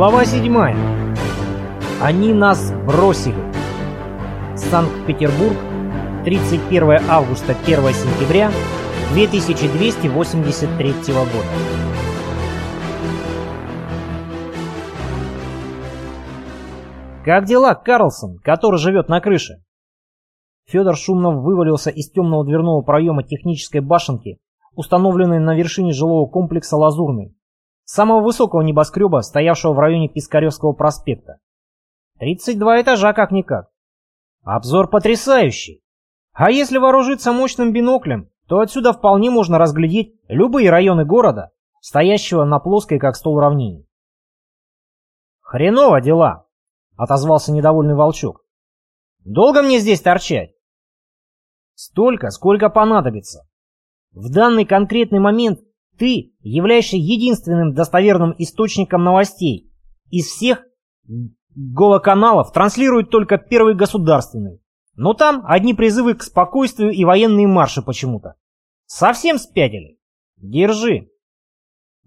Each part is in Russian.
Глава 7. Они нас бросили. Санкт-Петербург, 31 августа 1 сентября 2283 года. «Как дела, Карлсон, который живет на крыше?» Федор шумно вывалился из темного дверного проема технической башенки, установленной на вершине жилого комплекса «Лазурный», самого высокого небоскреба, стоявшего в районе Пискаревского проспекта. 32 этажа как-никак. Обзор потрясающий. А если вооружиться мощным биноклем, то отсюда вполне можно разглядеть любые районы города, стоящего на плоской как стол равнине. «Хреново дела», — отозвался недовольный волчок. «Долго мне здесь торчать?» «Столько, сколько понадобится. В данный конкретный момент ты являешься единственным достоверным источником новостей. Из всех голоканалов транслируют только первый государственный. Но там одни призывы к спокойствию и военные марши почему-то. Совсем спятили. Держи.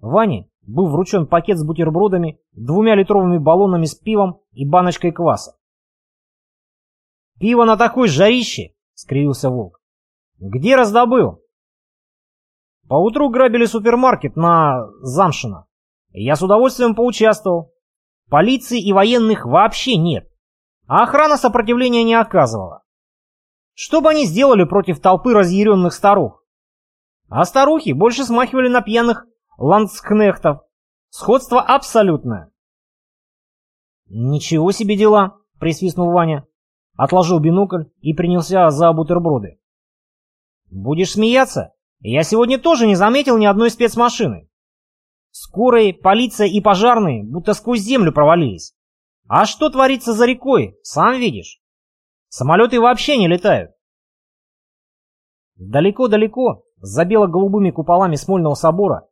Ване был вручен пакет с бутербродами, двумя литровыми баллонами с пивом и баночкой кваса. «Пиво на такой жарище!» — скривился Волк. «Где раздобыл?» Поутру грабили супермаркет на Замшино. Я с удовольствием поучаствовал. Полиции и военных вообще нет. А охрана сопротивления не оказывала. Что бы они сделали против толпы разъяренных старух? А старухи больше смахивали на пьяных ландскнехтов. Сходство абсолютное. «Ничего себе дела!» — присвистнул Ваня. Отложил бинокль и принялся за бутерброды. «Будешь смеяться? Я сегодня тоже не заметил ни одной спецмашины. Скорые, полиция и пожарные будто сквозь землю провалились. А что творится за рекой, сам видишь. Самолеты вообще не летают. Далеко-далеко, за бело-голубыми куполами Смольного собора,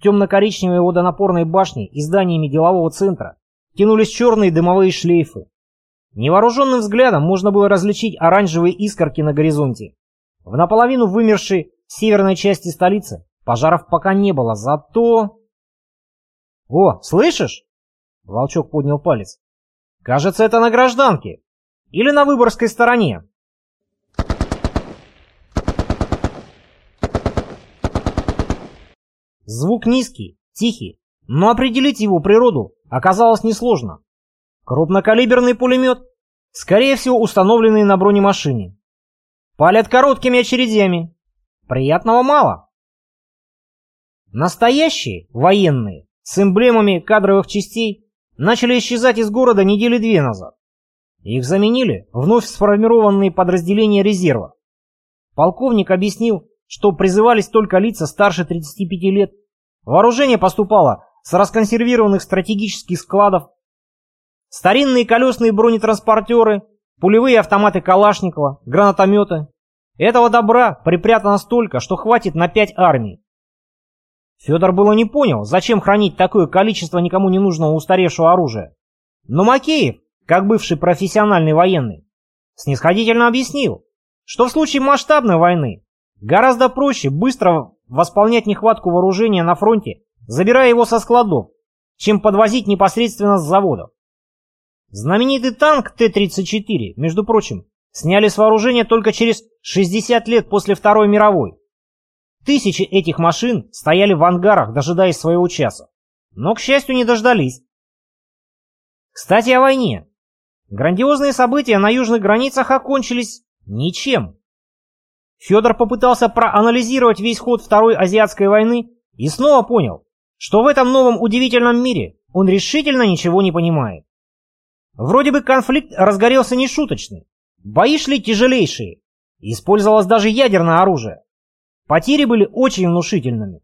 темно-коричневой водонапорной башни и зданиями делового центра тянулись черные дымовые шлейфы. Невооруженным взглядом можно было различить оранжевые искорки на горизонте. В наполовину вымершей северной части столицы пожаров пока не было, зато... «О, слышишь?» Волчок поднял палец. «Кажется, это на гражданке. Или на выборской стороне». Звук низкий, тихий, но определить его природу оказалось несложно. Крупнокалиберный пулемет, скорее всего установленный на бронемашине. Палят короткими очередями, Приятного мало. Настоящие военные с эмблемами кадровых частей начали исчезать из города недели две назад. Их заменили вновь сформированные подразделения резерва. Полковник объяснил, что призывались только лица старше 35 лет. Вооружение поступало с расконсервированных стратегических складов. Старинные колесные бронетранспортеры, пулевые автоматы Калашникова, гранатометы, этого добра припрятано столько, что хватит на пять армий. Федор было не понял, зачем хранить такое количество никому не нужного устаревшего оружия. Но Макеев, как бывший профессиональный военный, снисходительно объяснил, что в случае масштабной войны гораздо проще быстро восполнять нехватку вооружения на фронте, забирая его со складов, чем подвозить непосредственно с заводов. Знаменитый танк Т-34, между прочим, сняли с вооружения только через 60 лет после Второй мировой. Тысячи этих машин стояли в ангарах, дожидаясь своего часа. Но, к счастью, не дождались. Кстати, о войне. Грандиозные события на южных границах окончились ничем. Федор попытался проанализировать весь ход Второй Азиатской войны и снова понял, что в этом новом удивительном мире он решительно ничего не понимает. Вроде бы конфликт разгорелся нешуточный, Бои шли тяжелейшие. Использовалось даже ядерное оружие. Потери были очень внушительными.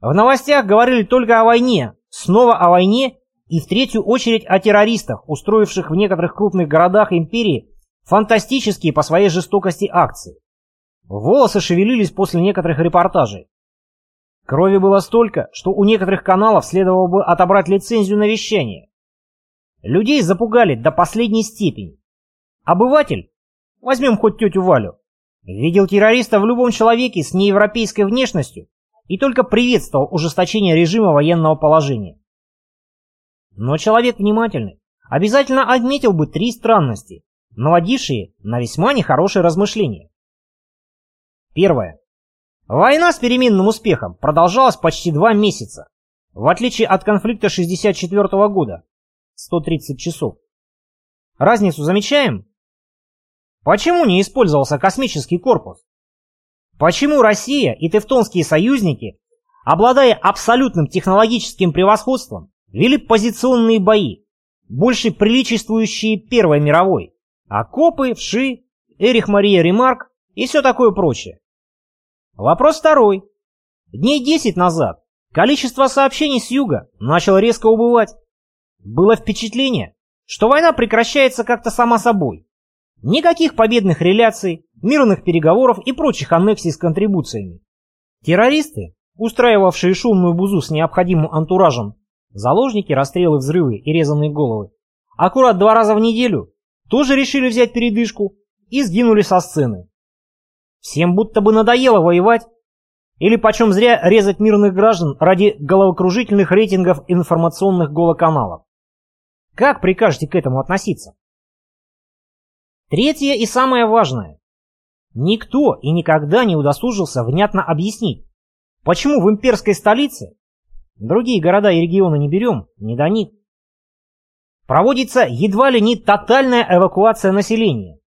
В новостях говорили только о войне, снова о войне и в третью очередь о террористах, устроивших в некоторых крупных городах империи фантастические по своей жестокости акции. Волосы шевелились после некоторых репортажей. Крови было столько, что у некоторых каналов следовало бы отобрать лицензию на вещание. Людей запугали до последней степени. Обыватель, возьмем хоть тетю Валю, видел террориста в любом человеке с неевропейской внешностью и только приветствовал ужесточение режима военного положения. Но человек внимательный обязательно отметил бы три странности, наводившие на весьма нехорошие размышления. Первое. Война с переменным успехом продолжалась почти два месяца, в отличие от конфликта 64 -го года, 130 часов. Разницу замечаем? Почему не использовался космический корпус? Почему Россия и тевтонские союзники, обладая абсолютным технологическим превосходством, вели позиционные бои, больше приличествующие Первой мировой? Окопы, вши, Эрих Мария Ремарк и все такое прочее. Вопрос второй. Дней 10 назад количество сообщений с юга начало резко убывать. Было впечатление, что война прекращается как-то сама собой. Никаких победных реляций, мирных переговоров и прочих аннексий с контрибуциями. Террористы, устраивавшие шумную бузу с необходимым антуражем, заложники, расстрелы, взрывы и резанные головы, аккурат два раза в неделю, тоже решили взять передышку и сгинули со сцены. Всем будто бы надоело воевать, или почем зря резать мирных граждан ради головокружительных рейтингов информационных голоканалов. Как прикажете к этому относиться? Третье и самое важное. Никто и никогда не удосужился внятно объяснить, почему в имперской столице, другие города и регионы не берем, не до них, проводится едва ли не тотальная эвакуация населения.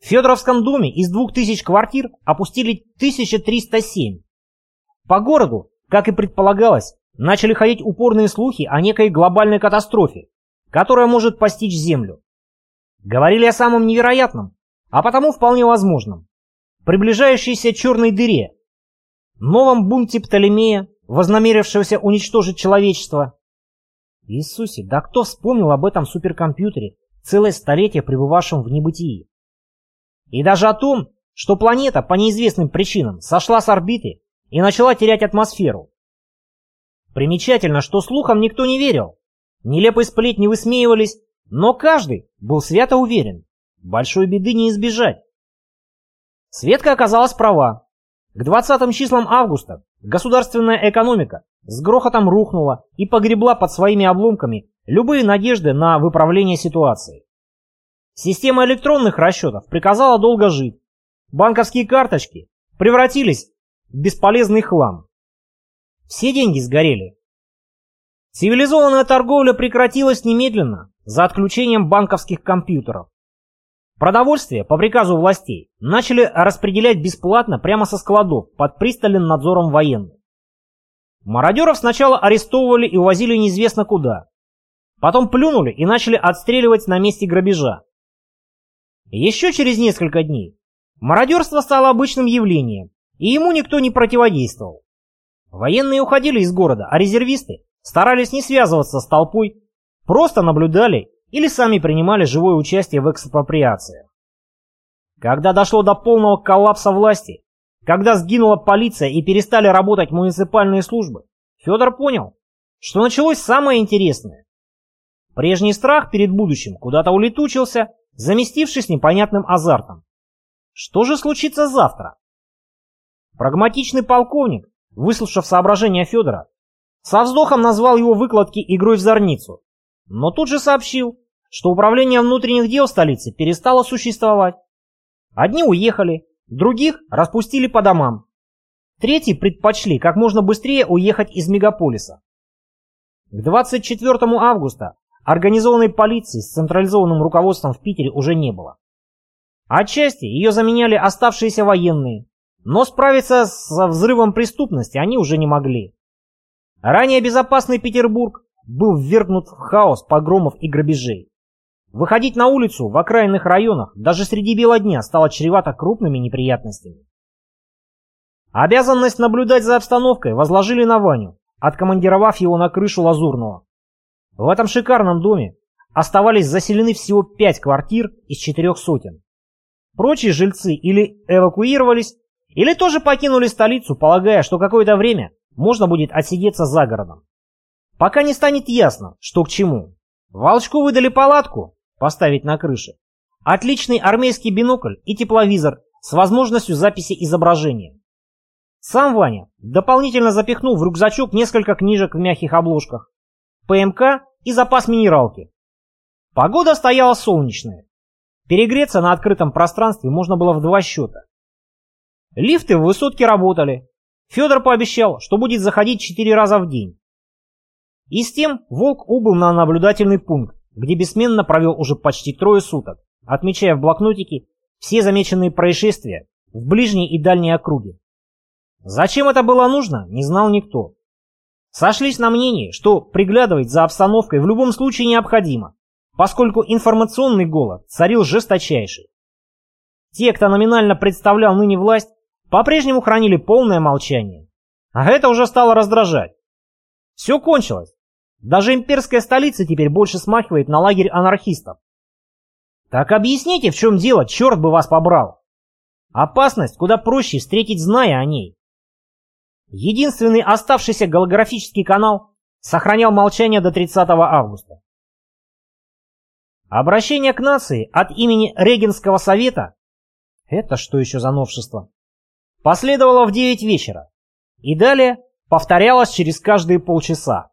В Федоровском доме из 2000 квартир опустили 1307. По городу, как и предполагалось, начали ходить упорные слухи о некой глобальной катастрофе, которая может постичь Землю. Говорили о самом невероятном, а потому вполне возможном. Приближающейся черной дыре, новом бунте Птолемея, вознамерившегося уничтожить человечество. Иисусе, да кто вспомнил об этом суперкомпьютере, целое столетие пребывавшем в небытии? И даже о том, что планета по неизвестным причинам сошла с орбиты и начала терять атмосферу. Примечательно, что слухам никто не верил. Нелепые сплетни высмеивались, но каждый был свято уверен, большой беды не избежать. Светка оказалась права. К 20 числам августа государственная экономика с грохотом рухнула и погребла под своими обломками любые надежды на выправление ситуации. Система электронных расчетов приказала долго жить. Банковские карточки превратились в бесполезный хлам. Все деньги сгорели. Цивилизованная торговля прекратилась немедленно, за отключением банковских компьютеров. Продовольствие по приказу властей начали распределять бесплатно прямо со складов под пристальным надзором военных. Мародеров сначала арестовывали и увозили неизвестно куда. Потом плюнули и начали отстреливать на месте грабежа. Еще через несколько дней мародерство стало обычным явлением, и ему никто не противодействовал. Военные уходили из города, а резервисты старались не связываться с толпой Просто наблюдали или сами принимали живое участие в экспроприациях. Когда дошло до полного коллапса власти, когда сгинула полиция и перестали работать муниципальные службы, Федор понял, что началось самое интересное. Прежний страх перед будущим куда-то улетучился, заместившись непонятным азартом. Что же случится завтра? Прагматичный полковник, выслушав соображения Федора, со вздохом назвал его выкладки игрой в зорницу но тут же сообщил, что управление внутренних дел столицы перестало существовать. Одни уехали, других распустили по домам. Третьи предпочли как можно быстрее уехать из мегаполиса. К 24 августа организованной полиции с централизованным руководством в Питере уже не было. Отчасти ее заменяли оставшиеся военные, но справиться со взрывом преступности они уже не могли. Ранее безопасный Петербург был ввергнут в хаос погромов и грабежей. Выходить на улицу в окраинных районах даже среди бела дня стало чревато крупными неприятностями. Обязанность наблюдать за обстановкой возложили на Ваню, откомандировав его на крышу Лазурного. В этом шикарном доме оставались заселены всего пять квартир из четырех сотен. Прочие жильцы или эвакуировались, или тоже покинули столицу, полагая, что какое-то время можно будет отсидеться за городом. Пока не станет ясно, что к чему. Волчку выдали палатку поставить на крыше, отличный армейский бинокль и тепловизор с возможностью записи изображения. Сам Ваня дополнительно запихнул в рюкзачок несколько книжек в мягких обложках, ПМК и запас минералки. Погода стояла солнечная. Перегреться на открытом пространстве можно было в два счета. Лифты в высотке работали. Федор пообещал, что будет заходить четыре раза в день. И с тем Волк убыл на наблюдательный пункт, где бессменно провел уже почти трое суток, отмечая в блокнотике все замеченные происшествия в ближней и дальней округе. Зачем это было нужно, не знал никто. Сошлись на мнении, что приглядывать за обстановкой в любом случае необходимо, поскольку информационный голод царил жесточайший. Те, кто номинально представлял ныне власть, по-прежнему хранили полное молчание. А это уже стало раздражать. Все кончилось. Даже имперская столица теперь больше смахивает на лагерь анархистов. Так объясните, в чем дело, черт бы вас побрал. Опасность куда проще встретить, зная о ней. Единственный оставшийся голографический канал сохранял молчание до 30 августа. Обращение к нации от имени Регенского совета это что еще за новшество? Последовало в 9 вечера и далее повторялось через каждые полчаса.